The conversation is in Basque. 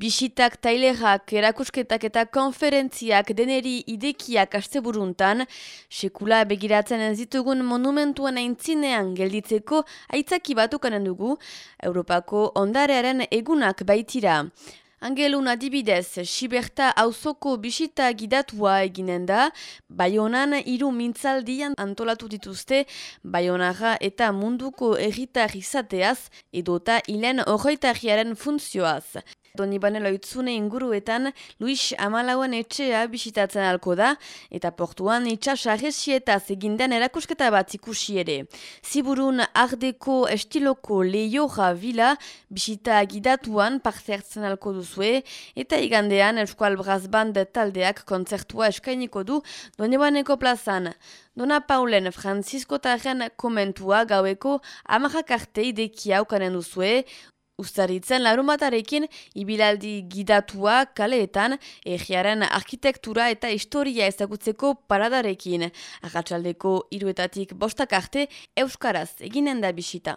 Bisitak, tailerak, erakusketak eta konferentziak deneri idekiak asteburuntan, sekula begiratzen ez ditugun monumentuen aintzinean gelditzeko aitzaki batukanen dugu, Europako ondarearen egunak baitira. Angelun adibidez, Siberta auzoko bisita gidatua eginen da, Bayonan hiru mintzaldian antolatu dituzte, Bayonara eta munduko erritar izateaz, edota hilen horreitariaren funtzioaz. Doni banelo itzune inguruetan, Luis Amalauen etxea bisitatzen alko da, eta portuan itxas arresietaz egindan erakusketa bat ikusi ere. Ziburun ardeko estiloko lehioja vila bisita gidatuan partzertzen alko duzue, eta igandean Euskal Brazband taldeak kontzertua eskainiko du Doni baneko plazan. Dona Paulen Francisco Tarren komentua gaueko amarrak arte idekia ukanen duzue, Uztaritzen larumatarekin ibilaldi gidatua kaleetan egiaren arkitektura eta historia ezagutzeko paradarekin. Arratxaldeko iruetatik bostak arte Euskaraz eginen da bisita.